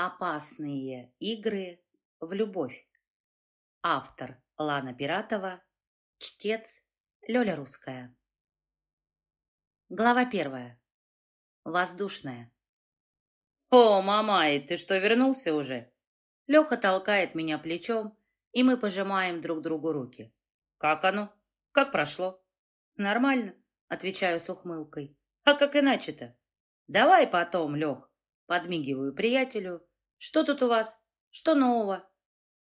Опасные игры в любовь. Автор Лана Пиратова. Чтец Лёля Русская. Глава первая. Воздушная. «О, мамай, ты что, вернулся уже?» Леха толкает меня плечом, и мы пожимаем друг другу руки. «Как оно? Как прошло?» «Нормально», — отвечаю с ухмылкой. «А как иначе-то?» «Давай потом, Лех», — подмигиваю приятелю, что тут у вас? Что нового?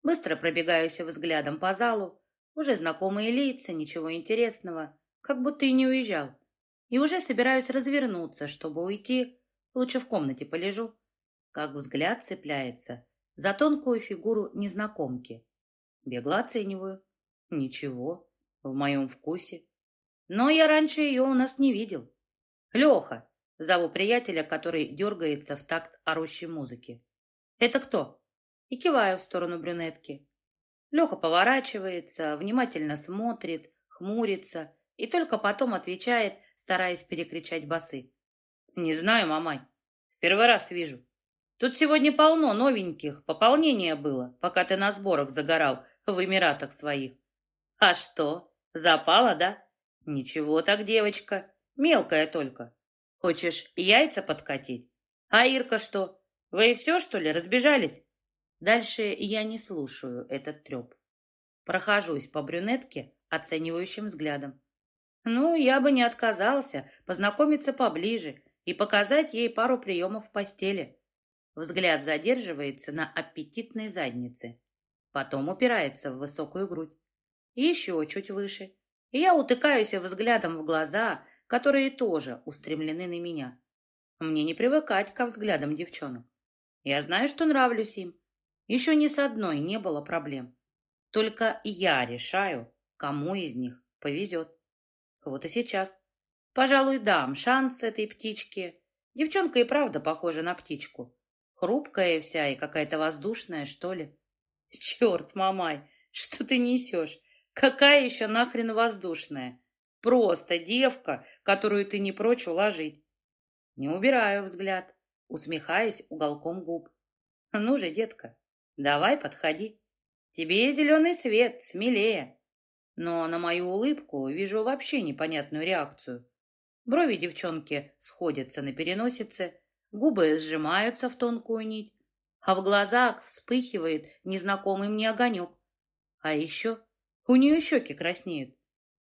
Быстро пробегаюсь взглядом по залу. Уже знакомые лица, ничего интересного. Как будто и не уезжал. И уже собираюсь развернуться, чтобы уйти. Лучше в комнате полежу. Как взгляд цепляется за тонкую фигуру незнакомки. Бегло оцениваю. Ничего, в моем вкусе. Но я раньше ее у нас не видел. Леха, зову приятеля, который дергается в такт орущей музыки. «Это кто?» И киваю в сторону брюнетки. Леха поворачивается, внимательно смотрит, хмурится и только потом отвечает, стараясь перекричать басы. «Не знаю, мамай. В первый раз вижу. Тут сегодня полно новеньких, пополнение было, пока ты на сборах загорал в Эмиратах своих. А что, запала, да? Ничего так, девочка, мелкая только. Хочешь яйца подкатить? А Ирка что, вы все, что ли, разбежались? Дальше я не слушаю этот треп. Прохожусь по брюнетке оценивающим взглядом. Ну, я бы не отказался познакомиться поближе и показать ей пару приемов в постели. Взгляд задерживается на аппетитной заднице. Потом упирается в высокую грудь. Еще чуть выше. И я утыкаюсь взглядом в глаза, которые тоже устремлены на меня. Мне не привыкать ко взглядам девчонок. Я знаю, что нравлюсь им. Еще ни с одной не было проблем. Только я решаю, кому из них повезет. Вот и сейчас. Пожалуй, дам шанс этой птичке. Девчонка и правда похожа на птичку. Хрупкая вся и какая-то воздушная, что ли. Черт, мамай, что ты несешь? Какая еще нахрен воздушная? Просто девка, которую ты не прочь уложить. Не убираю взгляд усмехаясь уголком губ. «Ну же, детка, давай подходи. Тебе зеленый свет, смелее». Но на мою улыбку вижу вообще непонятную реакцию. Брови девчонки сходятся на переносице, губы сжимаются в тонкую нить, а в глазах вспыхивает незнакомый мне огонек. А еще у нее щеки краснеют.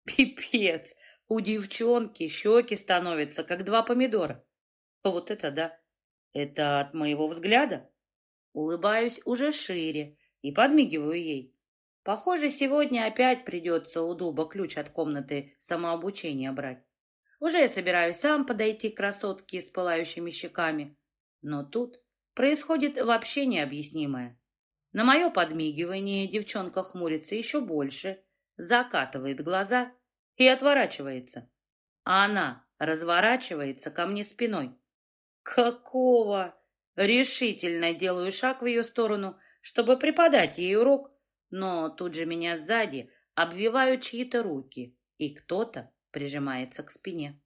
Пипец! У девчонки щеки становятся, как два помидора. Вот это да! Это от моего взгляда? Улыбаюсь уже шире и подмигиваю ей. Похоже, сегодня опять придется у дуба ключ от комнаты самообучения брать. Уже я собираюсь сам подойти к красотке с пылающими щеками. Но тут происходит вообще необъяснимое. На мое подмигивание девчонка хмурится еще больше, закатывает глаза и отворачивается. А она разворачивается ко мне спиной. «Какого?» Решительно делаю шаг в ее сторону, чтобы преподать ей урок, но тут же меня сзади обвивают чьи-то руки, и кто-то прижимается к спине.